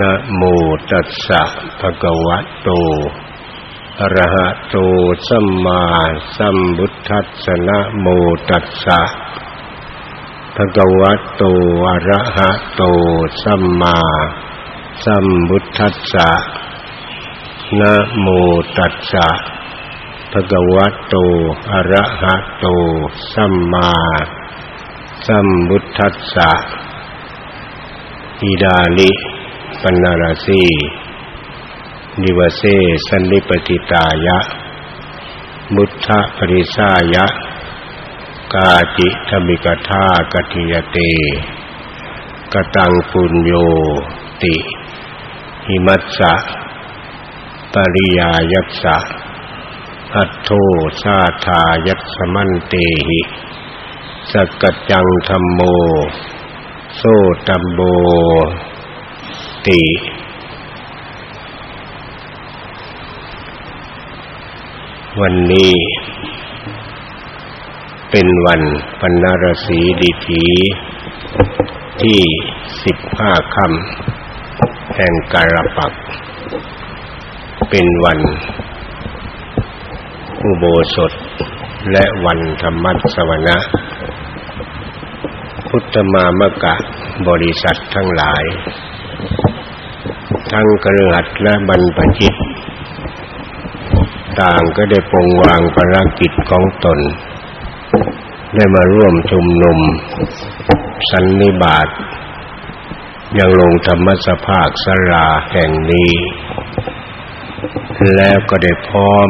นะโมตัสสะภะคะวะโตอะระหะโตสัมมาสัมพุทธัสสะนะโมตัสสะภะคะวะโตอะระหะโตสัมมาสัมพุทธัสสะนะโมตัสสะภะคะวะโตอะระหะโตสัมมาสัมพุทธัสสะอิดาลิ ปนาราสีนิวเสสันนิปติตายะ มุทธปริสายะ กาจิธมิกธากติยเต กตังปุญโยติ หิมัสสะปริยายัสสะอัตโทสาธายัสมันเตหิสกัจจังธรรมโมโซตัมโบ ติ วันนี้ เป็นวันปัณรสีดีถีที่สิบห้าคำแห่งการปัก เป็นวันอุโบสถและวันธรรมสวนะ พุทธมามกะบริษัททั้งหลาย ทั้งกระหัดและบรรพจิต ต่างก็ได้ปรงวางภารกิจของตน ได้มาร่วมชุมนุม สันนิบาตยังลงธรรมสภาคสราแห่งนี้ แล้วก็ได้พร้อม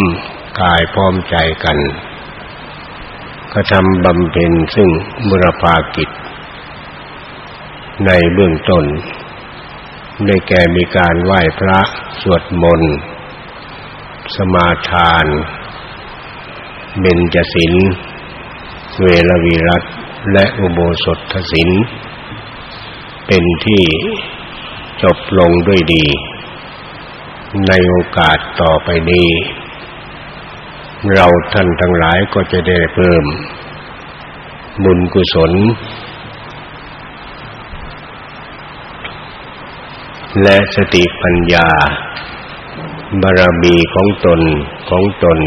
กายพร้อมใจกันก็ทำบำเพ็ญซึ่งบุรพากิจ ในเบื้องต้น ได้แก่มีการไหว้พระสวดมนต์สมาทานเบญจศีลเวรวีรัตและอุโบสถศีลเป็นที่จบลงด้วยดี ในโอกาสต่อไปนี้ เราท่านทั้งหลายก็จะได้เพิ่มบุญกุศล และสติปัญญา บารมีของตนของตน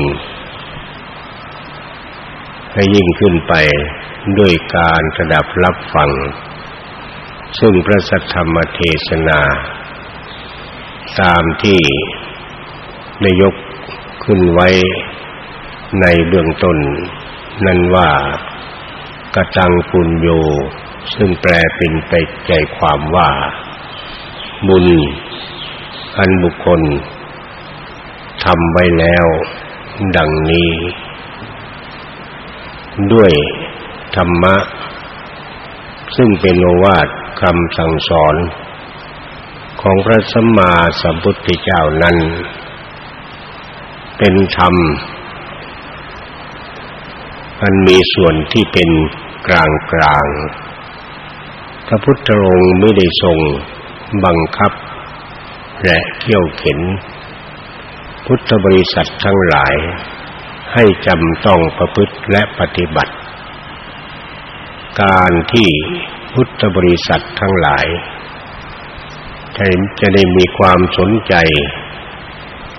ให้ยิ่งขึ้นไปด้วยการสดับรับฟัง ซึ่งพระสัทธรรมเทศนา ตามที่ได้ยกขึ้นไว้ในเบื้องต้น นั่นว่ากตังปุญโย ซึ่งแปลเป็นไปใจความว่า บุญ อันบุคคลทำไว้แล้ว ดังนี้ ด้วยธรรมะ ซึ่งเป็นโอวาทคำสั่งสอน ของพระสัมมาสัมพุทธเจ้านั้น เป็นธรรมมันมีส่วนที่เป็นกลางกลางพระพุทธองค์ไม่ได้ทรง บังคับ และเขี่ยวเข็น พุทธบริษัททั้งหลาย ให้จำต้องประพฤติและปฏิบัติ การที่พุทธบริษัททั้งหลายจะได้มีความสนใจ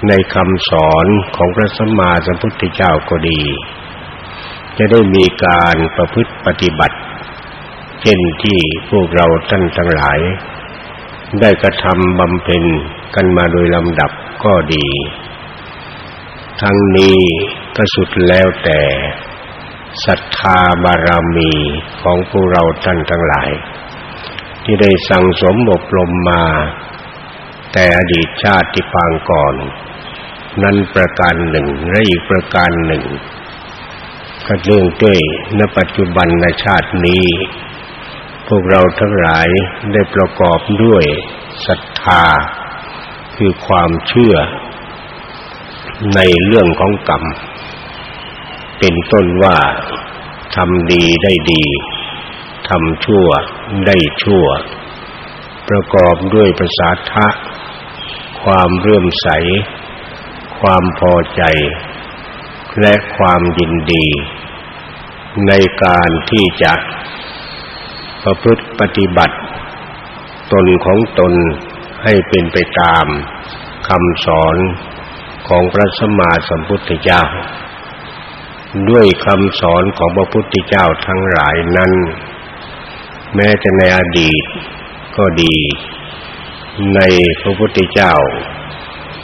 ในคำสอนของพระสัมมาสัมพุทธเจ้าก็ดี จะได้มีการประพฤติปฏิบัติ เช่นที่พวกเราท่านทั้งหลาย ได้กระทำบำเพ็ญกันมาโดยลำดับก็ดี ทั้งนี้ก็สุดแล้วแต่ศรัทธาบารมีของพวกเราท่านทั้งหลาย ที่ได้สั่งสมอบรมมา แต่อดีตชาติปางก่อน นั้นประการหนึ่งและอีกประการหนึ่งก็เรื่องด้วยณปัจจุบันในชาตินี้ พวกเราทั้งหลายได้ประกอบด้วยศรัทธา คือความเชื่อ ในเรื่องของกรรม เป็นต้นว่าทำดีได้ดีทำชั่วได้ชั่ว ประกอบด้วยภาษาทะ ความเรื่มใส ความพอใจ และความยินดี ในการที่จะ ประพฤติปฏิบัติ ตนของตนให้เป็นไปตามคำสอนของพระสัมมาสัมพุทธเจ้า ด้วยคำสอนของพระพุทธเจ้าทั้งหลายนั้น แม้จะในอดีตก็ดี ในพระพุทธเจ้า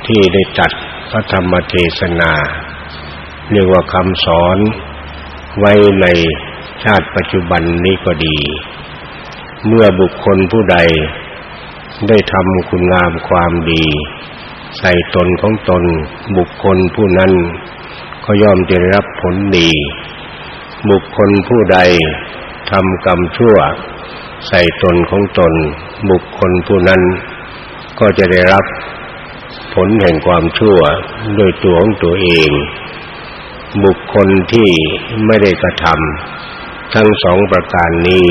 ที่ได้จัดพระธรรมเทศนา เรียกว่าคำสอนไว้ในชาติปัจจุบันนี้ก็ดี เมื่อบุคคลผู้ใดได้ทำคุณงามความดี ใส่ตนของตนบุคคลผู้นั้นก็ย่อมจะได้รับผลดี บุคคลผู้ใดทำกรรมชั่ว ใส่ตนของตน บุคคลผู้นั้น ก็จะได้รับผลแห่งความชั่วโดยตัวของตัวเอง บุคคลที่ไม่ได้กระทำทั้งสองประการนี้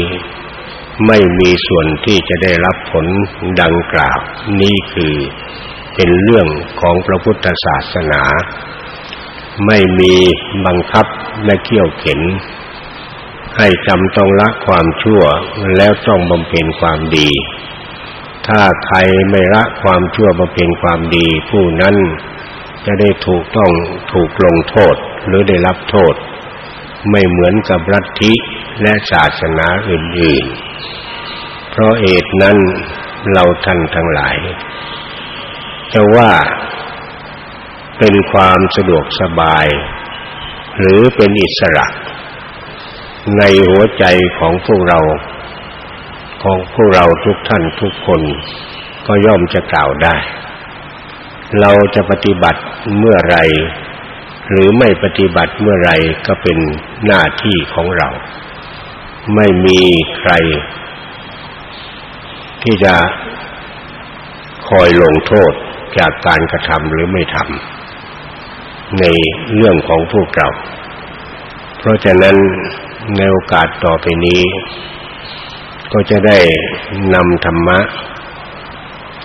ไม่มีส่วนที่จะได้รับผลดังกล่าว นี่คือเป็นเรื่องของพระพุทธศาสนา ไม่มีบังคับและเขี่ยวเข็น ให้จำต้องละความชั่วแล้วต้องบำเพ็ญความดี ถ้าใครไม่ละความชั่วบำเพ็ญความดี ผู้นั้นจะได้ถูกต้องถูกลงโทษหรือได้รับโทษ ไม่เหมือนกับรัฐิและศาสนาอื่นๆ เพราะเหตุนั้นเราท่านทั้งหลาย จะว่าเป็นความสะดวกสบาย หรือเป็นอิสระ ในหัวใจของพวกเรา ของพวกเราทุกท่านทุกคนก็ย่อมจะกล่าวได้ เราจะปฏิบัติเมื่อไร หรือไม่ปฏิบัติเมื่อไรก็เป็นหน้าที่ของเรา ไม่มีใคร ที่จะคอยลงโทษจากการกระทำหรือไม่ทำในเรื่องของพวกเรา เพราะฉะนั้นในโอกาสต่อไปนี้ ก็จะได้นำธรรมะ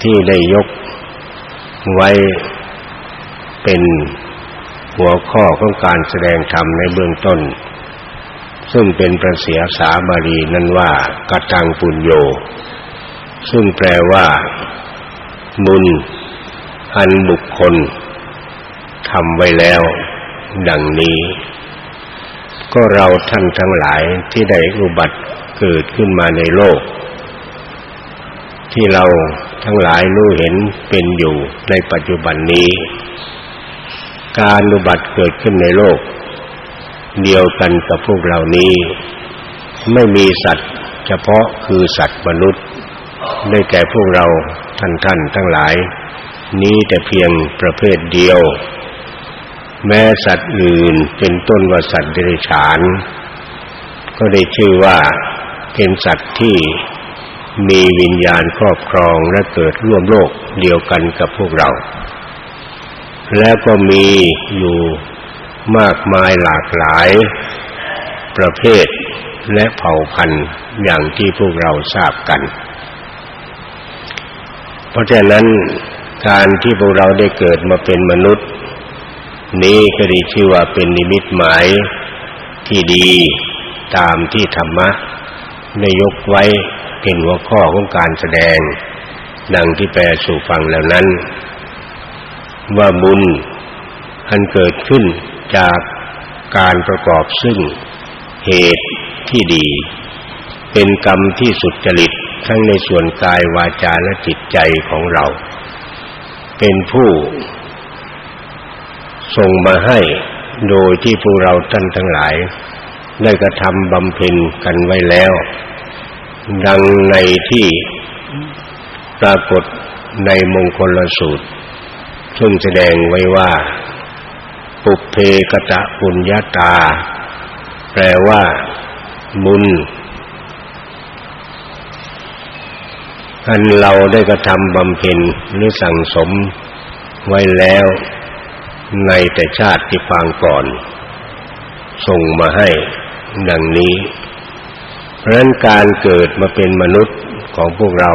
ที่ได้ยกไว้เป็น หัวข้อของการแสดงธรรมในเบื้องต้น ซึ่งเป็นประเสียสาบาลีนั้นว่ากตังปุญโย ซึ่งแปลว่า บุญอันบุคคลทำไว้แล้ว ดังนี้ ก็เราท่านทั้งหลายที่ได้อุบัติเกิดขึ้นมาในโลก ที่เราทั้งหลายรู้เห็นเป็นอยู่ในปัจจุบันนี้ การอุบัติเกิดขึ้นในโลก เดียวกันกับพวกเรานี้ ไม่มีสัตว์ เฉพาะคือสัตว์มนุษย์ ได้แก่พวกเราท่านท่านทั้งหลาย นี้แต่เพียงประเภทเดียว แม้สัตว์อื่นเป็นต้นว่าสัตว์เดรัจฉาน ก็ได้ชื่อว่าเป็นสัตว์ที่มีวิญญาณครอบครองและเกิดร่วมโลกเดียวกันกับพวกเรา และก็มีอยู่มากมายหลากหลายประเภทและเผ่าพันธุ์อย่างที่พวกเราทราบกัน เพราะฉะนั้นการที่พวกเราได้เกิดมาเป็นมนุษย์ นี้ก็ได้ชื่อว่าเป็นนิมิตหมายที่ดีตามที่ธรรมะได้ยกไว้เป็นหัวข้อของการแสดง ดังที่แปลสู่ฟังแล้วนั้น ว่าบุญอันเกิดขึ้นจากการประกอบซึ่งเหตุที่ดี เป็นกรรมที่สุดจริตทั้งในส่วนกายวาจาและจิตใจของเรา เป็นผู้ส่งมาให้โดยที่พวกเราท่านทั้งหลาย ได้กระทำบำเพ็ญกันไว้แล้ว ดังในที่ปรากฏในมงคลสูตร ซึ่งแสดงไว้ว่า ปุเพกตะปุญญาตา แปลว่าบุญอันเราได้กระทำบำเพ็ญหรือสั่งสมไว้แล้วในแต่ชาติที่ฟางก่อน ส่งมาให้ดังนี้ เพราะนั้นการเกิดมาเป็นมนุษย์ของพวกเรา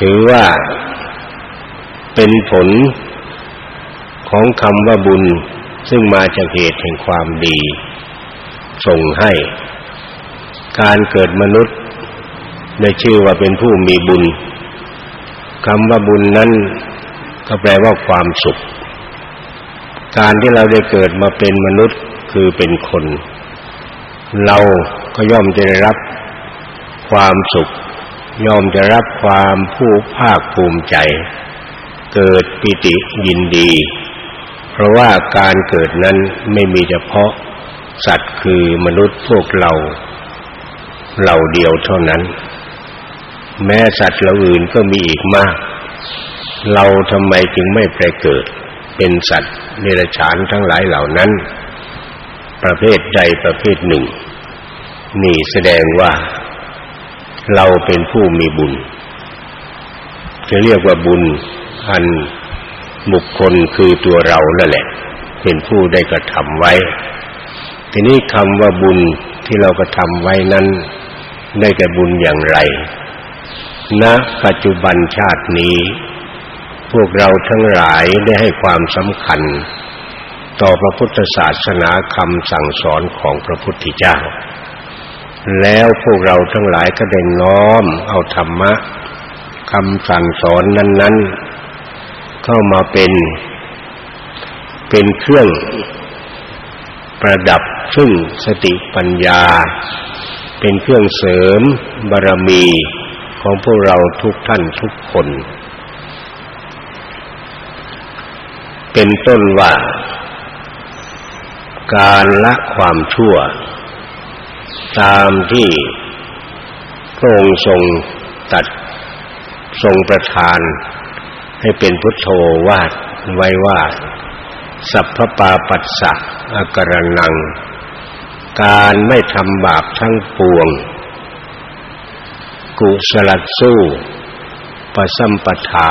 ถือว่า เป็นผลของคำว่าบุญซึ่งมาจากเหตุแห่งความดี ส่งให้ การเกิดมนุษย์ได้ชื่อว่าเป็นผู้มีบุญคำว่าบุญนั้นก็แปลว่าความสุข การที่เราได้เกิดมาเป็นมนุษย์คือเป็นคน เราก็ย่อมจะได้รับความสุข ย่อมจะรับความผู้ภาคภูมิใจ เกิดปิติยินดี เพราะว่าการเกิดนั้นไม่มีเฉพาะสัตว์คือมนุษย์พวกเราเหล่าเดียวเท่านั้น แม้สัตว์เหล่าอื่นก็มีอีกมาก เราทำไมจึงไม่ไปเกิด เป็นสัตว์เนรชานทั้งหลายเหล่านั้น ประเภทใดประเภทหนึ่ง นี่แสดงว่า เราเป็นผู้มีบุญจะเรียกว่าบุญ อันบุคคลคือตัวเรานั่นแหละ เป็นผู้ได้กระทำไว้ ทีนี้คำว่าบุญที่เรากระทำไว้นั้น ได้แก่บุญอย่างไร ณ ปัจจุบันชาตินี้ พวกเราทั้งหลายได้ให้ความสำคัญ ต่อพระพุทธศาสนาคำสั่งสอนของพระพุทธเจ้า แล้วพวกเราทั้งหลายก็ได้น้อมเอาธรรมะคำสั่งสอนนั้นๆ เข้ามาเป็น เป็นเครื่องประดับซึ่งสติปัญญา เป็นเครื่องเสริมบารมีของพวกเราทุกท่านทุกคน เป็นต้นว่า การละความชั่ว ตามที่พระองค์ทรงตัดทรงประทาน ให้เป็นพุทโธวาดไว้ว่า สัพพปาปัสสะอกรนัง การไม่ทำบาปทั้งปวง กุศลสู้ปสัมปทา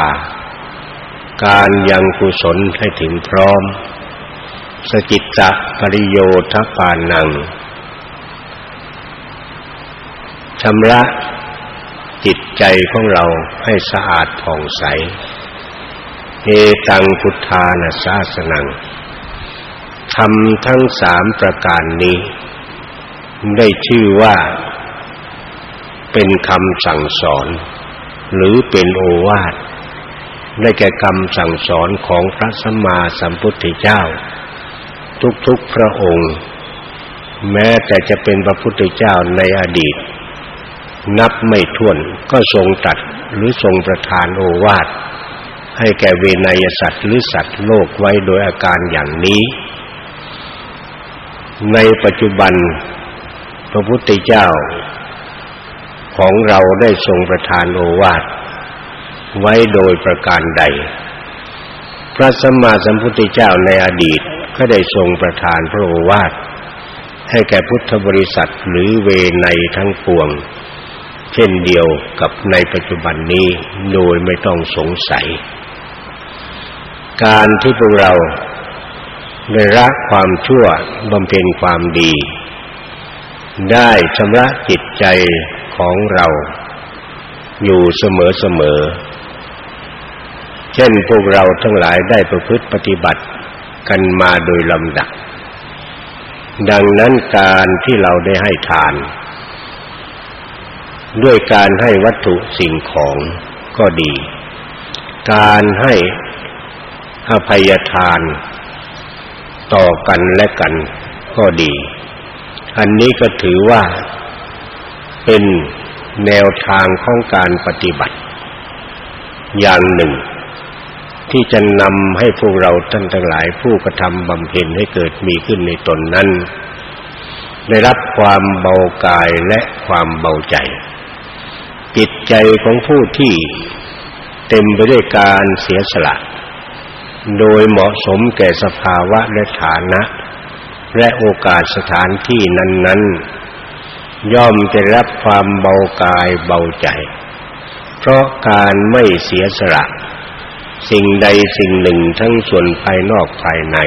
การยังกุศลให้ถึงพร้อมสกิตตะปริโยทปานังชำระจิตใจของเราให้สะอาดผ่องใส เอตังพุทธานาสาสนังทำทั้งสามประการนี้ ได้ชื่อว่า เป็นคำสั่งสอน หรือเป็นโอวาทได้แก่คำสั่งสอนของพระสัมมาสัมพุทธเจ้า ทุกๆพระองค์ แม้แต่จะเป็นพระพุทธเจ้าในอดีต นับไม่ถ้วนก็ทรงตัดหรือทรงประทานโอวาท ให้แก่เวนยสัตว์หรือสัตว์โลกไว้โดยอาการอย่างนี้ ในปัจจุบัน พระพุทธเจ้า ของเราได้ทรงประทานโอวาทไว้โดยประการใด พระสัมมาสัมพุทธเจ้าในอดีตก็ได้ทรงประทานพระโอวาทให้แก่พุทธบริษัทหรือเวในทั้งปวง เช่นเดียวกับในปัจจุบันนี้โดยไม่ต้องสงสัย การที่พวกเราได้รักความชั่วบำเพ็ญความดี ได้ชำระจิตใจของเรา อยู่เสมอเสมอเช่นพวกเราทั้งหลายได้ประพฤติปฏิบัติกันมาโดยลำดับ ดังนั้นการที่เราได้ให้ทาน ด้วยการให้วัตถุสิ่งของก็ดี การให้ อภัยทาน ต่อกันและกันก็ดี อันนี้ก็ถือว่าเป็นแนวทางของการปฏิบัติ อย่างหนึ่ง ที่จะนำให้พวกเราท่านทั้งหลายผู้กระทำบำเพ็ญให้เกิดมีขึ้นในตนนั้น ได้รับความเบากายและความเบาใจ จิตใจของผู้ที่เต็มไปด้วยการเสียสละ โดยเหมาะสมแก่สภาวะและฐานะ และโอกาสสถานที่นั้น ๆ ย่อมจะรับความเบากายเบาใจ เพราะการไม่เสียสละ สิ่งใดสิ่งหนึ่งทั้งส่วนภายนอกภายใน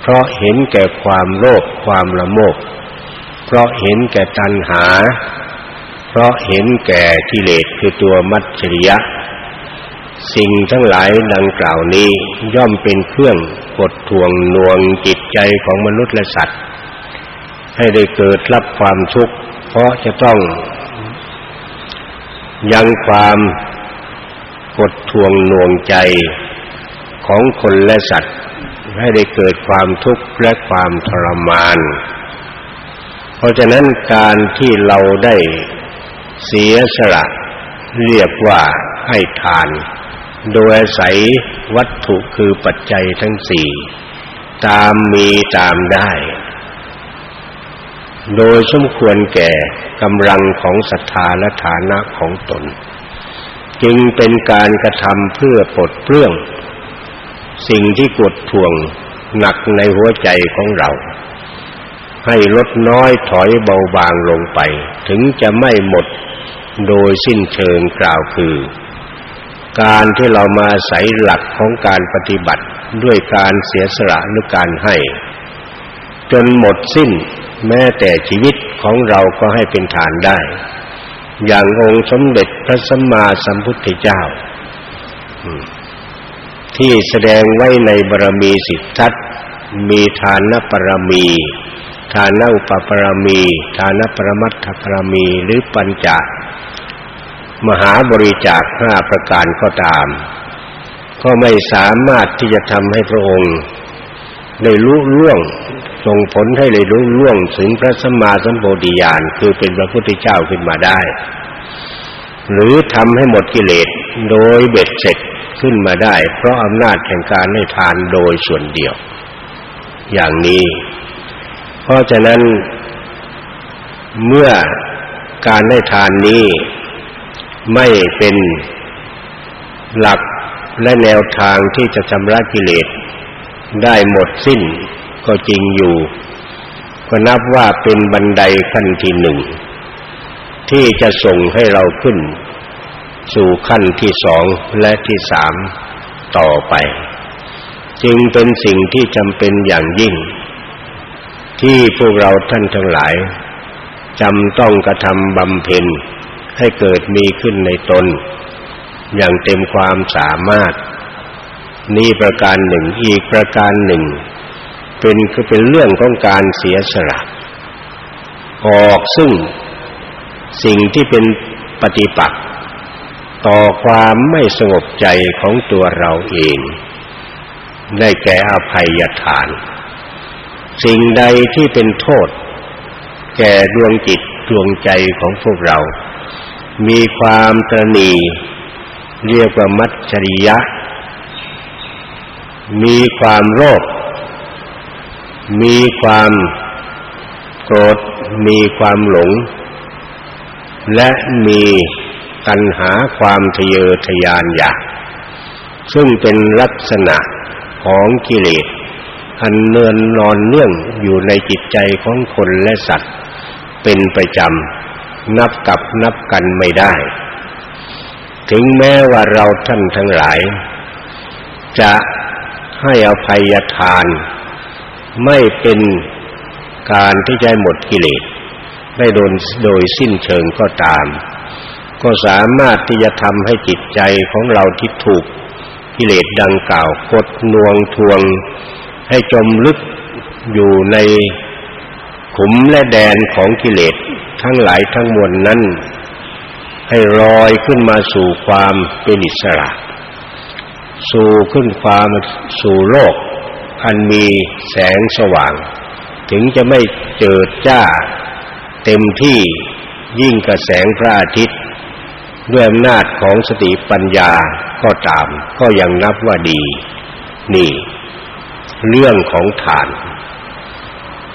เพราะเห็นแก่ความโลภความละโมบเพราะเห็นแก่ตัณหา เพราะเห็นแก่กิเลสคือตัวมัจฉริยะ สิ่งทั้งหลายดังกล่าวนี้ย่อมเป็นเครื่องกดทวงนวงจิตใจของมนุษย์และสัตว์ ให้ได้เกิดรับความทุกข์เพราะจะต้อง ยังความกดทวงหน่วงใจของคนและสัตว์ ให้ได้เกิดความทุกข์และความทรมาน เพราะฉะนั้นการที่เราได้เสียสละเรียกว่าให้ทาน โดยอาศัยวัตถุคือปัจจัยทั้งสี่ตามมีตามได้ โดยสมควรแก่กำลังของศรัทธาและฐานะของตน จึงเป็นการกระทำเพื่อปลดเปลื้อง สิ่งที่กดทวงหนักในหัวใจของเรา ให้ลดน้อยถอยเบาบางลงไป ถึงจะไม่หมดโดยสิ้นเชิงกล่าวคือ การที่เรามาใส่หลักของการปฏิบัติด้วยการเสียสละหรือการให้ จนหมดสิ้นแม้แต่ชีวิตของเราก็ให้เป็นฐานได้ อย่างองค์สมเด็จพระสัมมาสัมพุทธเจ้า ที่แสดงไว้ในบารมีสิทธัตมีทานปรมี ทานอุปปรมี ทานปรมัตถปรมี หรือปัญจ มหาบริจาคห้าประการก็ตาม ก็ไม่สามารถที่จะทำให้พระองค์ได้รู้ล่วงส่งผลให้ได้รู้ล่วงถึงพระสัมมาสัมโพธิญาณคือเป็นพระพุทธเจ้าขึ้นมาได้ หรือทำให้หมดกิเลสโดยเบ็ดเสร็จขึ้นมาได้ เพราะอำนาจแห่งการให้ทานโดยส่วนเดียว อย่างนี้ เพราะฉะนั้นเมื่อการให้ทานนี้ ไม่เป็นหลักและแนวทางที่จะชำระกิเลสได้หมดสิ้นก็จริงอยู่ ก็นับว่าเป็นบันไดขั้นที่หนึ่งที่จะส่งให้เราขึ้น สู่ขั้นที่สองและที่สามต่อไป จึงเป็นสิ่งที่จำเป็นอย่างยิ่ง ที่พวกเราท่านทั้งหลายจำต้องกระทำบำเพ็ญ ให้เกิดมีขึ้นในตน อย่างเต็มความสามารถ นี่ประการหนึ่งอีกประการหนึ่ง เป็นคือเป็นเรื่องของการเสียสละออกซึ่งสิ่งที่เป็นปฏิปักษ์ต่อความไม่สงบใจของตัวเราเอง ได้แก่อภัยทาน สิ่งใดที่เป็นโทษ แก่ดวงจิตดวงใจของพวกเรา มีความตรณีเรียกว่ามัจฉริยะ มีความโลภมีความโกรธ มีความหลง และมีตัณหาความทะเยอทะยานอยาก ซึ่งเป็นลักษณะของกิเลสอันเนือนนอนเนื่องอยู่ในจิตใจของคนและสัตว์เป็นประจำ นับกับนับกันไม่ได้ ถึงแม้ว่าเราท่านทั้งหลาย จะให้อภัยทาน ไม่เป็นการที่จะหมดกิเลสได้โดนโดยสิ้นเชิงก็ตาม ก็สามารถที่จะทำให้จิตใจของเราที่ถูกกิเลสดังกล่าวกดนวงทวง ให้จมลึกอยู่ในขุมและแดนของกิเลส ทั้งหลายทั้งมวลนั้น ให้ลอยขึ้นมาสู่ความเป็นอิสระ สู่ขึ้นความสู่โลก อันมีแสงสว่าง ถึงจะไม่เจิดจ้า เต็มที่ยิ่งกระแสงพระอาทิตย์ ด้วยอำนาจของสติปัญญาก็ตาม ก็ยังนับว่าดี นี่ เรื่องของฐาน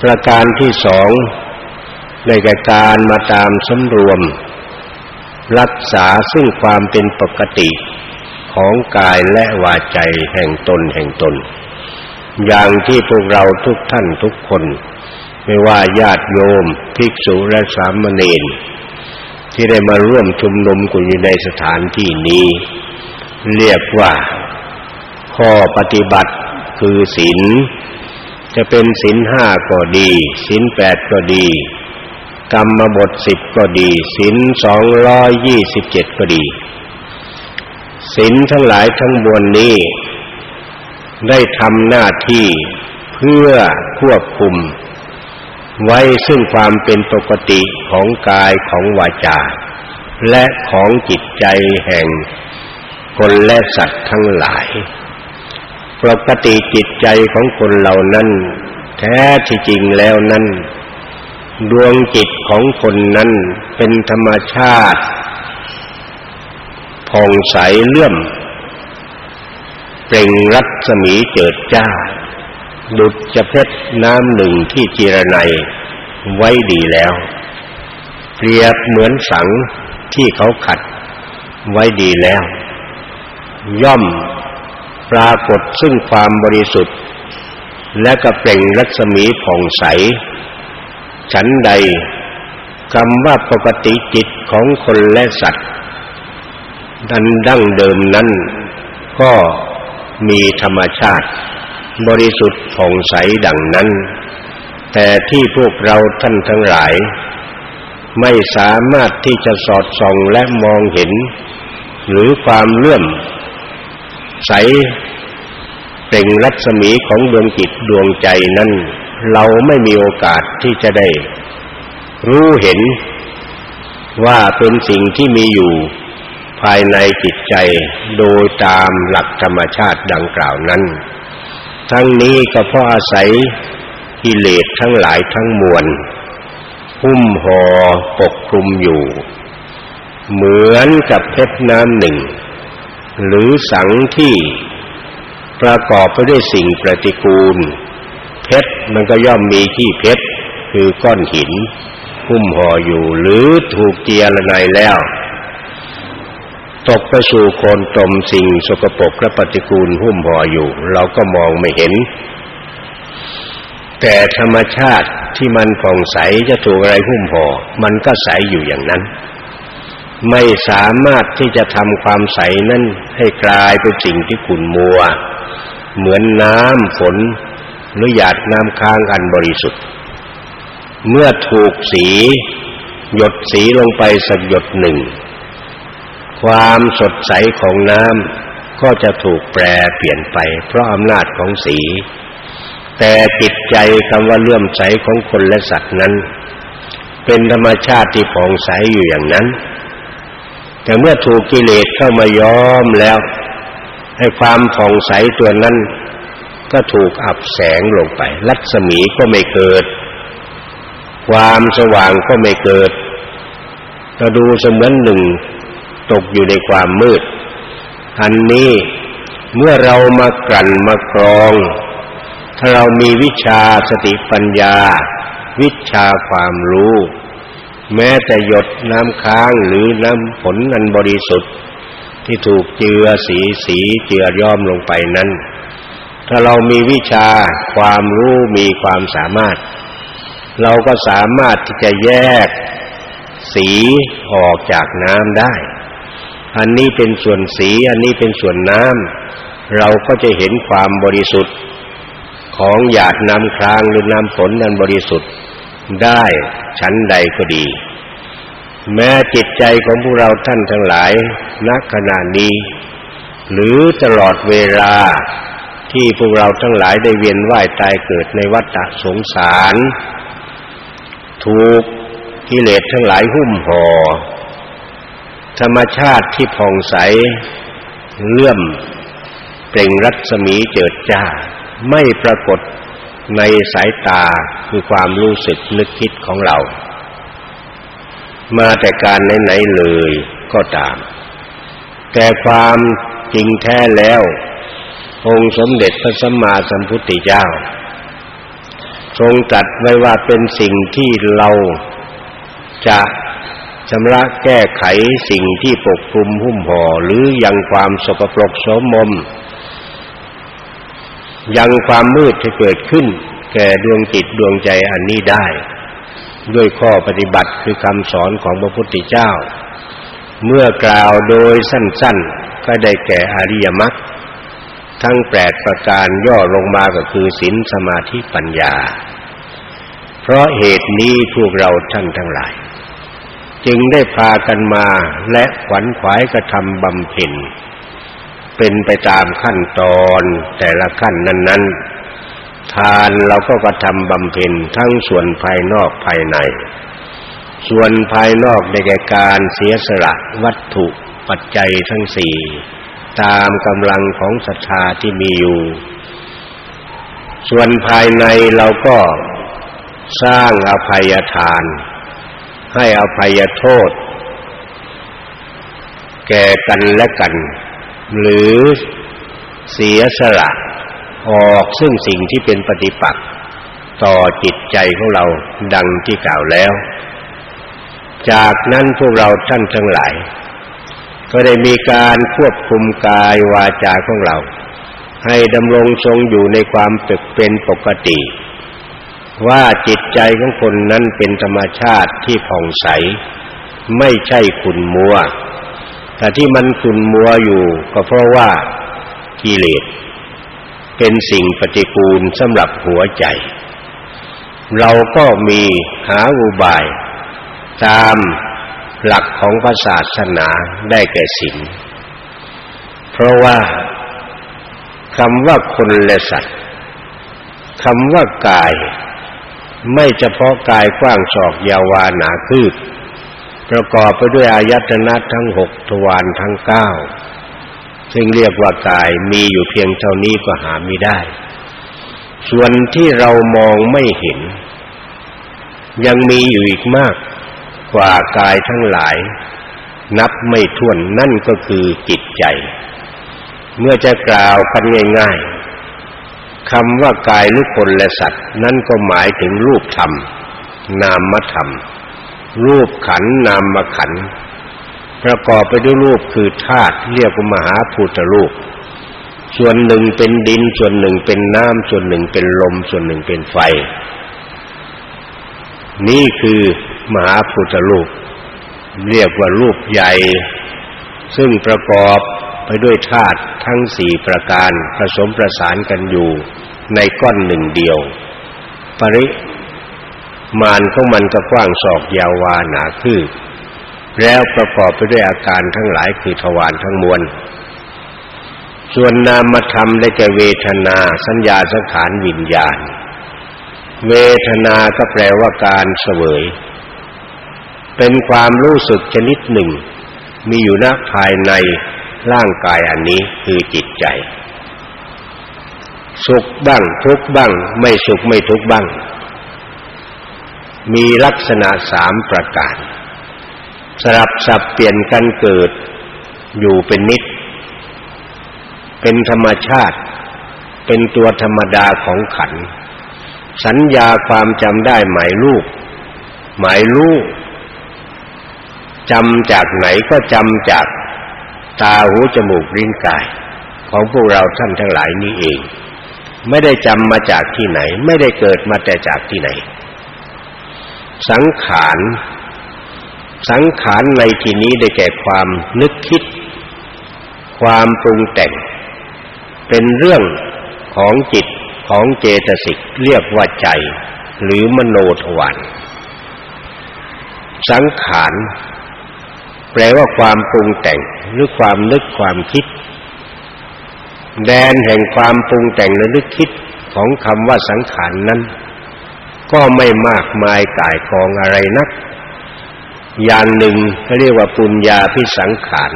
ประการที่สอง ในการมาตามสำรวม รักษาซึ่งความเป็นปกติของกายและวาใจแห่งตนแห่งตน อย่างที่พวกเราทุกท่านทุกคน ไม่ว่าญาติโยม ภิกษุและสามเณรที่ได้มาร่วมชุมนุมกันอยู่ในสถานที่นี้ เรียกว่าข้อปฏิบัติคือศีลจะเป็นศีลห้าก็ดีศีลแปดก็ดี กรรมบทสิบก็ดีศีลสองร้อยยี่สิบเจ็ดก็ดีศีลทั้งหลายทั้งมวลนี้ ได้ทำหน้าที่เพื่อควบคุม ไว้ซึ่งความเป็นปกติของกายของวาจา และของจิตใจแห่งคนและสัตว์ทั้งหลาย ปกติจิตใจของคนเหล่านั้น แท้ที่จริงแล้วนั้น ดวงจิตของคนนั้นเป็นธรรมชาติผ่องใสเลื่อม เปล่งรัศมีเจิดจ้า ดุจจะเพชรน้ำหนึ่งที่จีรนัยไว้ดีแล้ว เปรียบเหมือนสังที่เขาขัดไว้ดีแล้ว ย่อมปรากฏซึ่งความบริสุทธิ์ และก็เปล่งรัศมีผ่องใส ฉันใดคำว่าปกติจิตของคนและสัตว์ดันดั้งเดิมนั้น ก็มีธรรมชาติ บริสุทธิ์ผ่องใสดังนั้น แต่ที่พวกเราท่านทั้งหลาย ไม่สามารถที่จะสอดส่องและมองเห็น หรือความเลื่อมใสเปล่งรัศมีของดวงจิตดวงใจนั้น เราไม่มีโอกาสที่จะได้ รู้เห็นว่าเป็นสิ่งที่มีอยู่ภายในจิตใจโดยตามหลักธรรมชาติดังกล่าวนั้น ทั้งนี้ก็เพราะอาศัยกิเลสทั้งหลายทั้งมวลหุ้มห่อปกคลุมอยู่ เหมือนกับเพชรน้ำหนึ่ง หรือสังที่ประกอบไปด้วยสิ่งปฏิกูล เพชรมันก็ย่อมมีที่เพชรคือก้อนหินหุ้มห่ออยู่หรือถูกเจียระไนแล้ว ตกไปสู่โคนตมสิ่งสกปรกและปฏิกูลหุ้มห่ออยู่ เราก็มองไม่เห็น แต่ธรรมชาติที่มันผ่องใสจะถูกอะไรหุ้มห่อมันก็ใสอยู่อย่างนั้น ไม่สามารถที่จะทำความใสนั้นให้กลายเป็นสิ่งที่ขุ่นมัว เหมือนน้ำฝน หรือหยาดน้ำค้างอันบริสุทธิ์ เมื่อถูกสี หยดสีลงไปสักหยดหนึ่ง ความสดใสของน้ำก็จะถูกแปรเปลี่ยนไป เพราะอำนาจของสี แต่จิตใจคำว่าเลื่อมใสของคนและสัตว์นั้น เป็นธรรมชาติที่ผ่องใสอยู่อย่างนั้น แต่เมื่อถูกกิเลสเข้ามาย้อมแล้วให้ความผ่องใสตัวนั้น ก็ถูกอับแสงลงไป รัศมีก็ไม่เกิด ความสว่างก็ไม่เกิดเราดูเสมือนหนึ่ง ตกอยู่ในความมืด อันนี้เมื่อเรามากลั่นมากรอง ถ้าเรามีวิชาสติปัญญา วิชาความรู้ แม้แต่หยดน้ำค้างหรือน้ำฝนอันบริสุทธิ์ ที่ถูกเจือสีสีเจือย้อมลงไปนั้น ถ้าเรามีวิชาความรู้มีความสามารถ เราก็สามารถที่จะแยกสีออกจากน้ำได้ อันนี้เป็นส่วนสี อันนี้เป็นส่วนน้ำเราก็จะเห็นความบริสุทธิ์ของหยาดน้ำครางหรือน้ำฝนนั้นบริสุทธิ์ได้ชั้นใดก็ดี แม้จิตใจของพวกเราท่านทั้งหลายณขณะนี้ หรือตลอดเวลา ที่พวกเราทั้งหลายได้เวียนว่ายตายเกิดในวัฏสงสาร ถูกกิเลสทั้งหลายหุ้มห่อ ธรรมชาติที่ผ่องใสเลื่อมเปล่งรัศมีเจิดจ้า ไม่ปรากฏในสายตาคือความรู้สึกนึกคิดของเรา มาแต่การไหนๆเลยก็ตาม แต่ความจริงแท้แล้ว องค์สมเด็จพระสัมมาสัมพุทธเจ้า ทรงตรัสไว้ว่าเป็นสิ่งที่เราจะชำระแก้ไขสิ่งที่ปกคลุมหุ้มห่อหรือยังความสกปรกโสมม ยังความมืดที่เกิดขึ้น แก่ดวงจิตดวงใจอันนี้ได้ ด้วยข้อปฏิบัติคือคำสอนของพระพุทธเจ้า เมื่อกล่าวโดยสั้นๆ ก็ได้แก่อริยมรรค ทั้งแปดประการย่อลงมาก็คือศีลสมาธิปัญญา เพราะเหตุนี้พวกเราท่านทั้งหลาย จึงได้พากันมาและขวัญขวายกระทำบำเพ็ญเป็นไปตามขั้นตอนแต่ละขั้นนั้น ๆ ทานเราก็กระทำบำเพ็ญทั้งส่วนภายนอกภายใน ส่วนภายนอกในแก่การเสียสละวัตถุปัจจัยทั้งสี่ ตามกำลังของศรัทธาที่มีอยู่ ส่วนภายในเราก็สร้างอภัยทาน ให้อภัยโทษ แก่กันและกัน หรือเสียสละออกซึ่งสิ่งที่เป็นปฏิปักษ์ต่อจิตใจของเราดังที่กล่าวแล้ว จากนั้นพวกเราท่านทั้งหลาย ก็ได้มีการควบคุมกายวาจาของเรา ให้ดำรงทรงอยู่ในความเป็นปกติ ว่าจิตใจของคนนั้นเป็นธรรมชาติที่ผ่องใส ไม่ใช่ขุนมัว แต่ที่มันขุนมัวอยู่ก็เพราะว่ากิเลสเป็นสิ่งปฏิกูลสำหรับหัวใจ เราก็มีหาอุบาย ตาม หลักของพระศาสนาได้แก่ศีลเพราะว่าคำว่าคนและสัตว์คำว่ากาย ไม่เฉพาะกายกว้างศอกยาวาหนาคืบประกอบไปด้วยอายตนะทั้งหกทวารทั้งเก้าซึ่งเรียกว่ากายมีอยู่เพียงเท่านี้ก็หาไม่ได้ ส่วนที่เรามองไม่เห็น ยังมีอยู่อีกมาก กว่ากายทั้งหลาย นับไม่ถ้วนนั่นก็คือจิตใจ เมื่อจะกล่าวกันง่ายๆคำว่ากายหรือคนและสัตว์นั่นก็หมายถึงรูปธรรม นามธรรม รูปขันนามขัน ประกอบไปด้วยรูปคือธาตุเรียกว่ามหาพุทธรูป ส่วนหนึ่งเป็นดินส่วนหนึ่งเป็นน้ำส่วนหนึ่งเป็นลม ส่วนหนึ่งเป็นไฟ นี่คือ มหาพุทธรูป เรียกว่ารูปใหญ่ ซึ่งประกอบไปด้วยธาตุทั้งสี่ประการผสมประสานกันอยู่ในก้อนหนึ่งเดียว ปริมานของมันก็กว้างศอกยาววาหนาคืบแล้วประกอบไปด้วยอาการทั้งหลายคือทวารทั้งมวล ส่วนนามธรรมได้แก่เวทนาสัญญาสังขารวิญญาณ เวทนาก็แปลว่าการเสวย เป็นความรู้สึกชนิดหนึ่ง มีอยู่ณภายในร่างกายอันนี้คือจิตใจ สุขบ้างทุกข์บ้าง ไม่สุขไม่ทุกข์บ้าง มีลักษณะสามประการ สลับสับเปลี่ยนกันเกิดอยู่เป็นนิด เป็นธรรมชาติ เป็นตัวธรรมดาของขัน สัญญาความจำได้หมายลูกหมายลูก จำจากไหนก็จำจากตาหูจมูกลิ้นกาย ของพวกเราท่านทั้งหลายนี้เอง ไม่ได้จำมาจากที่ไหน ไม่ได้เกิดมาแต่จากที่ไหน สังขาร สังขารในที่นี้ได้แก่ความนึกคิด ความปรุงแต่ง เป็นเรื่องของจิตของเจตสิกเรียกว่าใจ หรือมโนทวารสังขาร แปลว่าความปรุงแต่งหรือความนึกความคิด แดนแห่งความปรุงแต่งและนึกคิดของคำว่าสังขารนั้น ก็ไม่มากมายกายกองอะไรนัก อย่างหนึ่งเขาเรียกว่าปุญญาพิสังขาร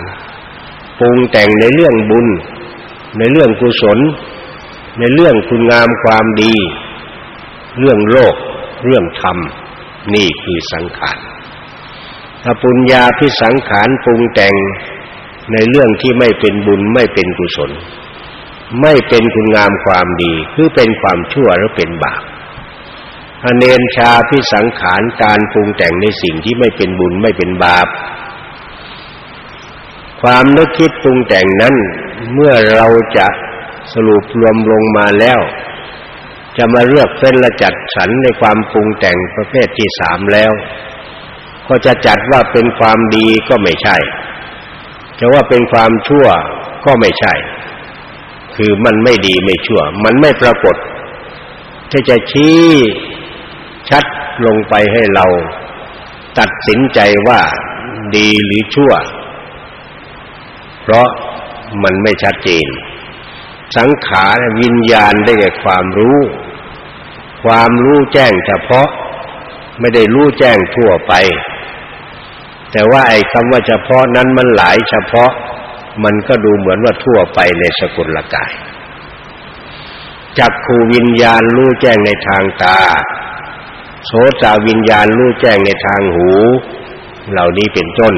ปรุงแต่งในเรื่องบุญ ในเรื่องกุศล ในเรื่องคุณงามความดี เรื่องโลก เรื่องธรรม นี่คือสังขาร ถ้าปุญญาพิสังขารปรุงแต่งในเรื่องที่ไม่เป็นบุญไม่เป็นกุศล ไม่เป็นคุณงามความดีคือเป็นความชั่วหรือเป็นบาปอเนนชาพิสังขารการปรุงแต่งในสิ่งที่ไม่เป็นบุญไม่เป็นบาป ความนึกคิดปรุงแต่งนั้นเมื่อเราจะสรุปรวมลงมาแล้ว จะมาเลือกเฟ้นละจัดสรรในความปรุงแต่งประเภทที่สามแล้ว ก็จะจัดว่าเป็นความดีก็ไม่ใช่จะว่าเป็นความชั่วก็ไม่ใช่ คือมันไม่ดีไม่ชั่ว มันไม่ปรากฏที่จะชี้ชัดลงไปให้เรา ตัดสินใจว่าดีหรือชั่ว เพราะมันไม่ชัดเจน สังขารวิญญาณได้แก่ความรู้ ความรู้แจ้งเฉพาะ ไม่ได้รู้แจ้งทั่วไป แต่ว่าไอ้คำว่าเฉพาะนั้นมันหลายเฉพาะ มันก็ดูเหมือนว่าทั่วไปในสกุลกายจักขูวิญญาณรู้แจ้งในทางตา โสตวิญญาณรู้แจ้งในทางหู เหล่านี้เป็นต้น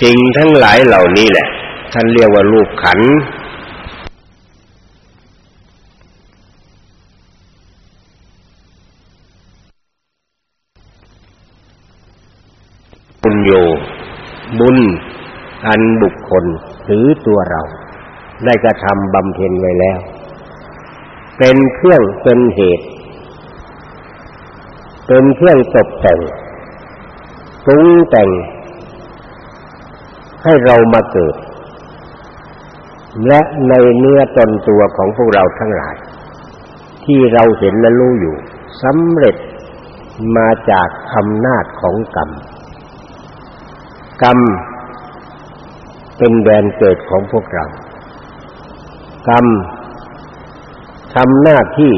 สิ่งทั้งหลายเหล่านี้แหละ ท่านเรียกว่ารูปขันธ์ บุญโยบุญอันบุคคลหรือตัวเรา ได้กระทำบำเพ็ญไว้แล้ว เป็นเครื่องเป็นเหตุ เป็นเครื่องตกแต่งปรุงแต่ง ให้เรามาเกิด และในเนื้อตนตัวของพวกเราทั้งหลาย ที่เราเห็นและรู้อยู่สำเร็จมาจากอำนาจของกรรม กรรม เป็นแดนเกิดของพวกเรา กรรมทำหน้าที่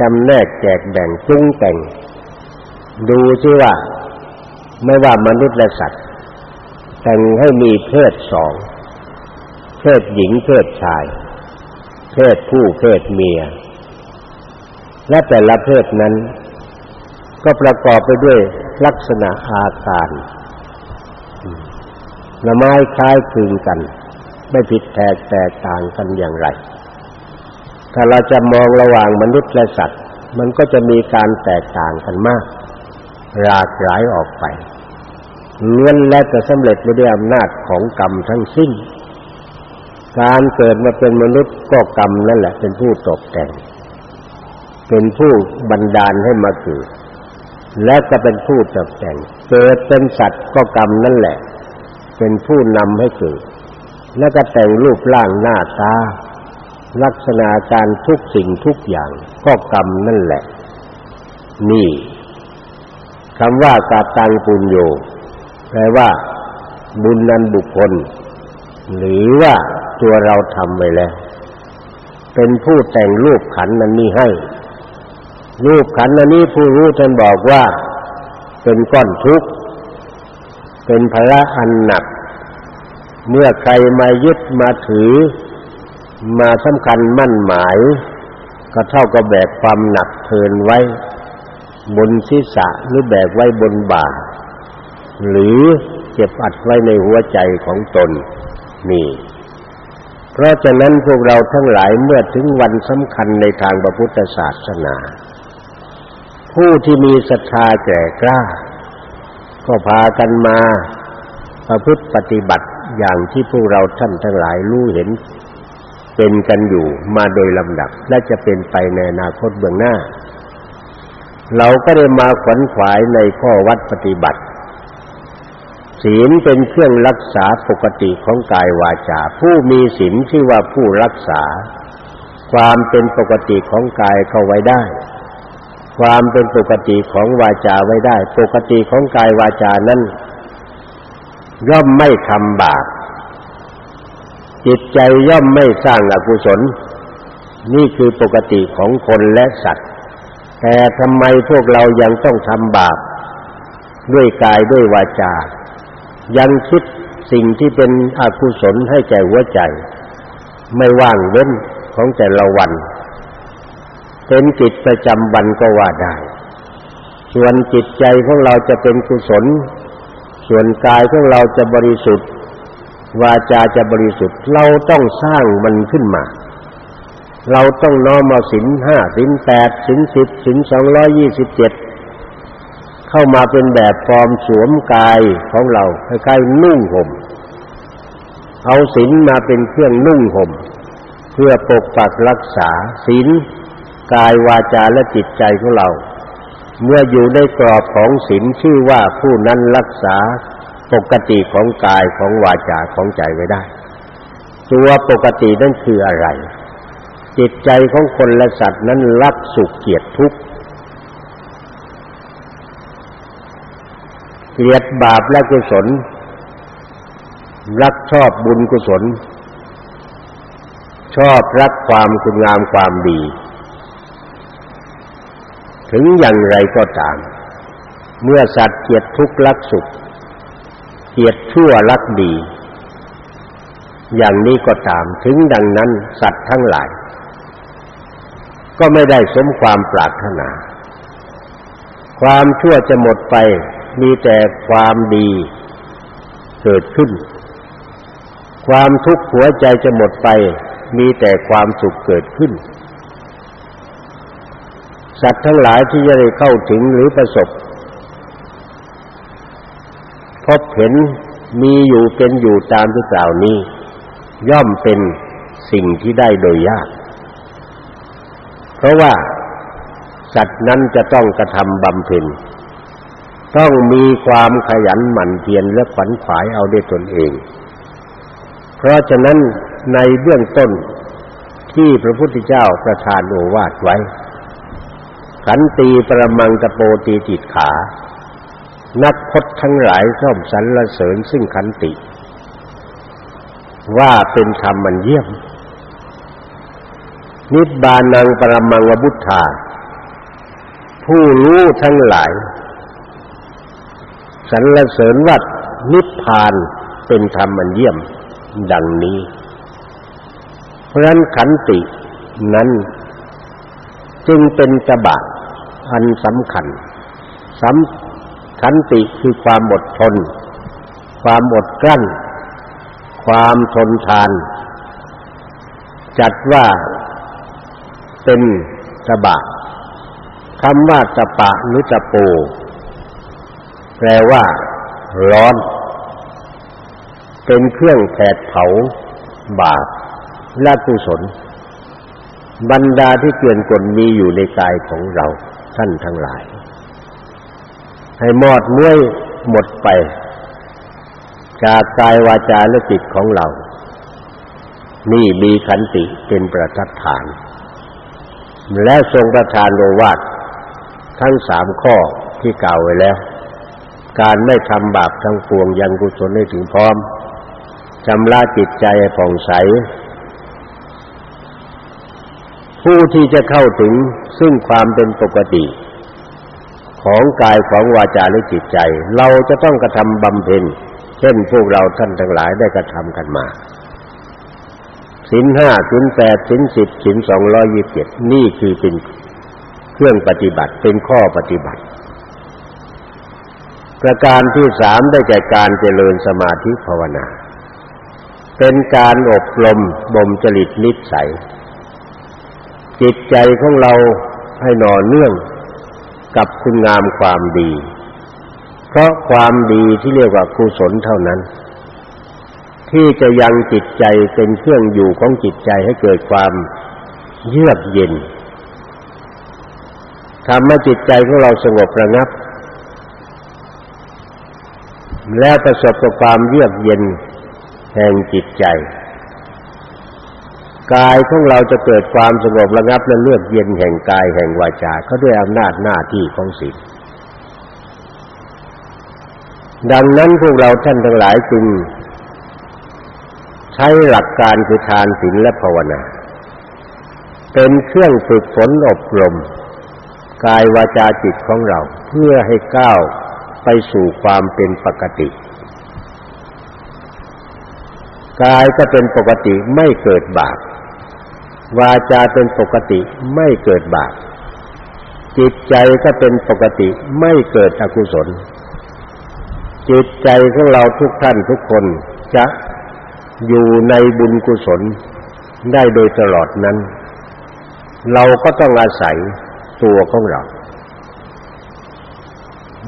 จำแนกแจกแบ่งจุ้งแต่ง ดูซิว่า ไม่ว่ามนุษย์และสัตว์ แต่งให้มีเพศสองเพศหญิงเพศชาย เพศผู้เพศเมีย และแต่ละเพศนั้น ก็ประกอบไปด้วยลักษณะอาการ ละไม้คล้ายคลึงกัน ไม่ผิดแตกแตกต่างกันอย่างไร ถ้าเราจะมองระหว่างมนุษย์และสัตว์ มันก็จะมีการแตกต่างกันมาก หลากหลายออกไปล้วนและจะสำเร็จไม่ด้วยอำนาจของกรรมทั้งสิ้น การเกิดมาเป็นมนุษย์ก็กรรมนั่นแหละ เป็นผู้ตกแต่ง เป็นผู้บันดาลให้มาเกิดและก็เป็นผู้ตกแต่ง เกิดเป็นสัตว์ก็กรรมนั่นแหละ เป็นผู้นำให้เกิด และก็แต่งรูปร่างหน้าตา ลักษณะการทุกสิ่งทุกอย่างก็กรรมนั่นแหละ นี่คำว่ากาตังปุญโยแปลว่า บุญนั้นบุคคล หรือว่าตัวเราทำไว้แล้ว เป็นผู้แต่งรูปขันนั้นนี้ให้ รูปขันอันนี้ผู้รู้ท่านบอกว่า เป็นก้อนทุกข์ เป็นภาระอันหนัก เมื่อใครมายึดมาถือ มาสำคัญมั่นหมาย ก็เท่ากับแบกความหนักเทินไว้ บนศีรษะหรือแบกไว้บนบ่า หรือเก็บอัดไว้ในหัวใจของตนนี่เพราะฉะนั้นพวกเราทั้งหลายเมื่อถึงวันสำคัญในทางพระพุทธศาสนา ผู้ที่มีศรัทธาแก่กล้า ก็พากันมาประพฤติปฏิบัติอย่างที่พวกเราท่านทั้งหลายรู้เห็นเป็นกันอยู่มาโดยลำดับ และจะเป็นไปในอนาคตเบื้องหน้า เราก็ได้มาขวนขวายในข้อวัดปฏิบัติ ศีลเป็นเครื่องรักษาปกติของกายวาจา ผู้มีศีลที่ว่าผู้รักษา ความเป็นปกติของกายเข้าไว้ได้ ความเป็นปกติของวาจาไว้ได้ ปกติของกายวาจานั้นย่อมไม่ทำบาปจิตใจย่อมไม่สร้างอกุศล นี่คือปกติของคนและสัตว์ แต่ทำไมพวกเรายังต้องทำบาป ด้วยกายด้วยวาจา ยังคิดสิ่งที่เป็นอกุศลให้แก่หัวใจ ไม่ว่างเว้นของแต่ละวัน เป็นจิตประจำวันก็ว่าได้ ส่วนจิตใจของเราจะเป็นกุศล ส่วนกายของเราจะบริสุทธิ์ วาจาจะบริสุทธิ์ เราต้องสร้างมันขึ้นมา เราต้องน้อมเอาสินห้าสินแปดสินสิบสินสองร้อยยี่สิบเจ็ดเข้ามาเป็นแบบฟอร์มสวมกายของเราคล้ายๆนุ่งห่ม เอาศีลมาเป็นเครื่องนุ่งห่ม เพื่อปกปักรักษาศีล กายวาจาและจิตใจของเรา เมื่ออยู่ในกรอบของศีลชื่อว่าผู้นั้นรักษาปกติของกายของวาจาของใจไว้ได้ ตัวปกตินั่นคืออะไร จิตใจของคนและสัตว์นั้นรักสุขเกลียดทุกข์เกลียดบาปและกุศล รักชอบบุญกุศล ชอบรักความคุณงามความดี ถึงอย่างไรก็ตาม เมื่อสัตว์เกียดทุกข์รักสุข เกียดชั่วรักดี อย่างนี้ก็ตามถึงดังนั้นสัตว์ทั้งหลาย ก็ไม่ได้สมความปรารถนา ความชั่วจะหมดไปมีแต่ความดีเกิดขึ้น ความทุกข์หัวใจจะหมดไปมีแต่ความสุขเกิดขึ้น สัตว์ทั้งหลายที่จะได้เข้าถึงหรือประสบ พบเห็นมีอยู่เป็นอยู่ตามที่กล่าวนี้ ย่อมเป็นสิ่งที่ได้โดยยาก เพราะว่าสัตว์นั้นจะต้องกระทำบำเพ็ญต้องมีความขยันหมั่นเพียรและขวัญขวายเอาด้วยตนเอง เพราะฉะนั้นในเบื้องต้นที่พระพุทธเจ้าประทานโอวาทไว้ ขันตีประมังตะโปตีจิตขา นักพจน์ทั้งหลายชอบสรรเสริญซึ่งขันติ ว่าเป็นธรรมมันเยี่ยม นิบานังปรมังวบุทธา ผู้รู้ทั้งหลายสรรเสริญว่านิพพานเป็นธรรมอันเยี่ยม ดังนี้เพราะนั้นขันตินั้น จึงเป็นตบะอันสำคัญสำขันติคือความอดทน ความอดกลั้น ความทนทาน จัดว่าเป็นตบะคำว่าตะปะหรือตะโป แปลว่า ร้อน เป็นเครื่องแผดเผาบาปและกุศล บรรดาที่เกลื่อนกลมีอยู่ในกายของเราท่านทั้งหลาย ให้หมอดม้วยหมดไป จากกายวาจาและจิตของเรา นี่มีขันติเป็นประทัดฐาน และทรงประทานโอวาททั้งสามข้อที่กล่าวไว้แล้ว การไม่ทำบาปทั้งปวงยังกุศลให้ถึงพร้อมชำระจิตใจผ่องใส ผู้ที่จะเข้าถึงซึ่งความเป็นปกติ ของกายของวาจาและจิตใจ เราจะต้องกระทำบำเพ็ญเช่นพวกเราท่านทั้งหลายได้กระทำกันมาสินห้าสินแปดสินสิบสินสองร้อยยี่สิบเจ็ดนี่คือเป็นเครื่องปฏิบัติเป็นข้อปฏิบัติ ประการที่สามได้แก่การเจริญสมาธิภาวนา เป็นการอบรมบ่มจริตนิสัย จิตใจของเราให้หน่อเนื่องกับคุณงามความดี เพราะความดีที่เรียกว่ากุศลเท่านั้น ที่จะยังจิตใจเป็นเครื่องอยู่ของจิตใจให้เกิดความเยือกเย็นทำให้จิตใจของเราสงบระงับ แล้วประสบกับความเยือกเย็นแห่งจิตใจ กายของเราจะเกิดความสงบระงับและเลือกเย็นแห่งกายแห่งวาจาก็ด้วยอำนาจหน้าที่ของศีลดังนั้นพวกเราท่านทั้งหลายจึงใช้หลักการคือทานศีลและภาวนา เป็นเครื่องฝึกฝนอบรม กายวาจาจิตของเราเพื่อให้ก้าวไปสู่ความเป็นปกติ กายก็เป็นปกติไม่เกิดบาป วาจาเป็นปกติไม่เกิดบาปจิตใจก็เป็นปกติไม่เกิดอกุศล จิตใจของเราทุกท่านทุกคนจะอยู่ในบุญกุศลได้โดยตลอดนั้น เราก็ต้องอาศัยตัวของเรา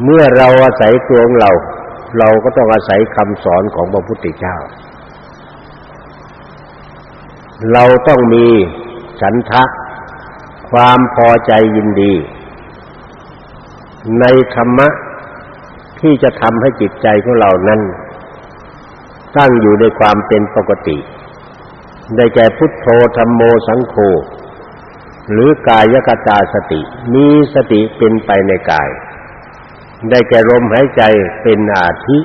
เมื่อเราอาศัยตัวของเรา เราก็ต้องอาศัยคำสอนของพระพุทธเจ้า เราต้องมีฉันทะ ความพอใจยินดี ในธรรมะที่จะทำให้จิตใจของเรานั้น ตั้งอยู่ในความเป็นปกติ ได้แก่พุทโธธรรมโมสังโฆหรือกายกตาสติ มีสติเป็นไปในกาย ได้แก่ลมหายใจเป็นอาทิ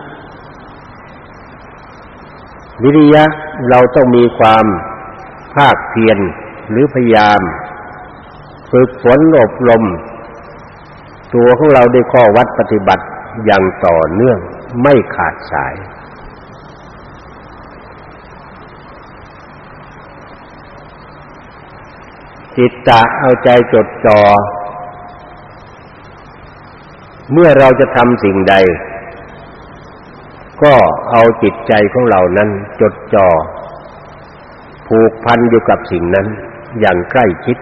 วิริยะเราต้องมีความ ภาคเพียรหรือพยายาม ฝึกฝนอบรม ตัวของเราด้ข้อวัดปฏิบัติอย่างต่อเนื่องไม่ขาดสาย จิตตะเอาใจจดจ่อเมื่อเราจะทำสิ่งใด ก็เอาจิตใจของเรานั้นจดจ่อ ผูกพันอยู่กับสิ่งนั้นอย่างใกล้ชิด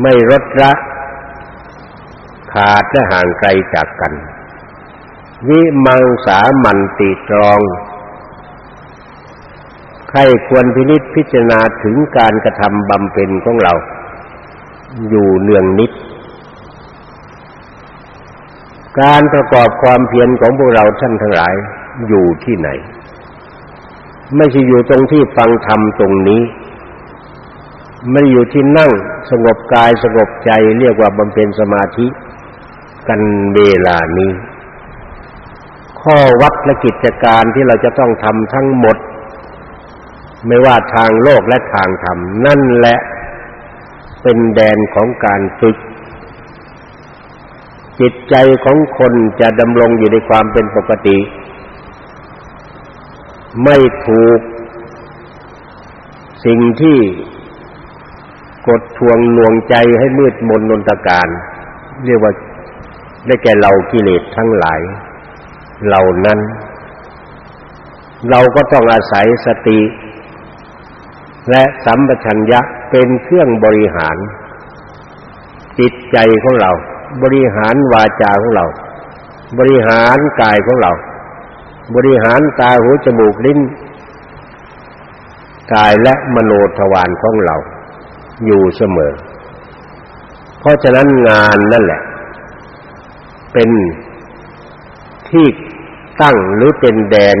ไม่ลดละขาดและห่างไกลจากกัน วิมังสามันติตรอง ใครควรพินิจพิจารณาถึงการกระทำบำเพ็ญของเรา อยู่เนืองนิด การประกอบความเพียรของพวกเราท่านทั้งหลายอยู่ที่ไหน ไม่ใช่อยู่ตรงที่ฟังธรรมตรงนี้ ไม่อยู่ที่นั่งสงบกายสงบใจเรียกว่าบำเพ็ญสมาธิกันเวลานี้ ข้อวัดและกิจการที่เราจะต้องทำทั้งหมด ไม่ว่าทางโลกและทางธรรม นั่นแหละเป็นแดนของการฝึก จิตใจของคนจะดำรงอยู่ในความเป็นปกติ ไม่ถูก สิ่งที่กดทวงหลวงใจให้มืดมนนนตการ เรียกว่าได้แก่เรากิเลสทั้งหลาย เหล่านั้น เราก็ต้องอาศัยสติ และสัมปชัญญะเป็นเครื่องบริหาร จิตใจของเรา บริหารวาจาของเรา บริหารกายของเรา บริหารตาหูจมูกลิ้นกายและมโนทวารของเรา อยู่เสมอ เพราะฉะนั้นงานนั่นแหละ เป็นที่ตั้งหรือเป็นแดน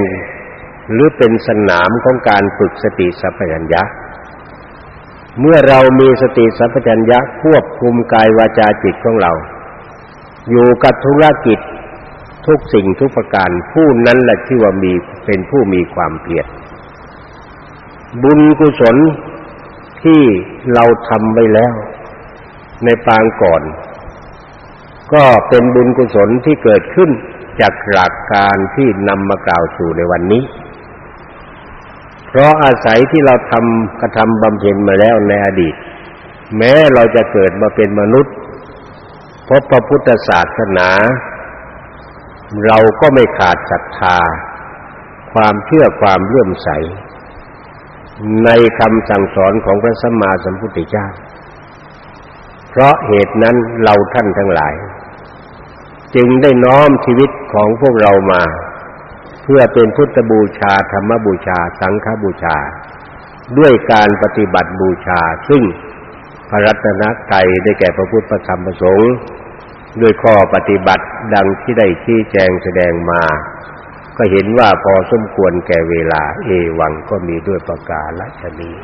หรือเป็นสนามของการฝึกสติสัพพัญญะ เมื่อเรามีสติสัพพัญญะควบคุมกายวาจาจิตของเรา อยู่กับธุรกิจ ทุกสิ่งทุกประการผู้นั้นแหละที่ว่ามีเป็นผู้มีความเพียรบุญกุศลที่เราทำไปแล้ว ในปางก่อน ก็เป็นบุญกุศลที่เกิดขึ้นจากหลักการที่นำมากล่าวสู่ในวันนี้ เพราะอาศัยที่เราทำกระทำบำเพ็ญมาแล้วในอดีต แม้เราจะเกิดมาเป็นมนุษย์พบพระพุทธศาสนา เราก็ไม่ขาดศรัทธา ความเชื่อความเลื่อมใส ในคำสั่งสอนของพระสัมมาสัมพุทธเจ้า เพราะเหตุนั้นเราท่านทั้งหลาย จึงได้น้อมชีวิตของพวกเรามา เพื่อเป็นพุทธบูชาธรรมบูชา สังฆบูชา ด้วยการปฏิบัติบูชาซึ่งพระรัตนตรัยได้แก่พระพุทธพระธรรมพระสงฆ์ ด้วยข้อปฏิบัติดังที่ได้ชี้แจงแสดงมา ก็เห็นว่าพอสมควรแก่เวลา เอวังก็มีด้วยประกาศนี้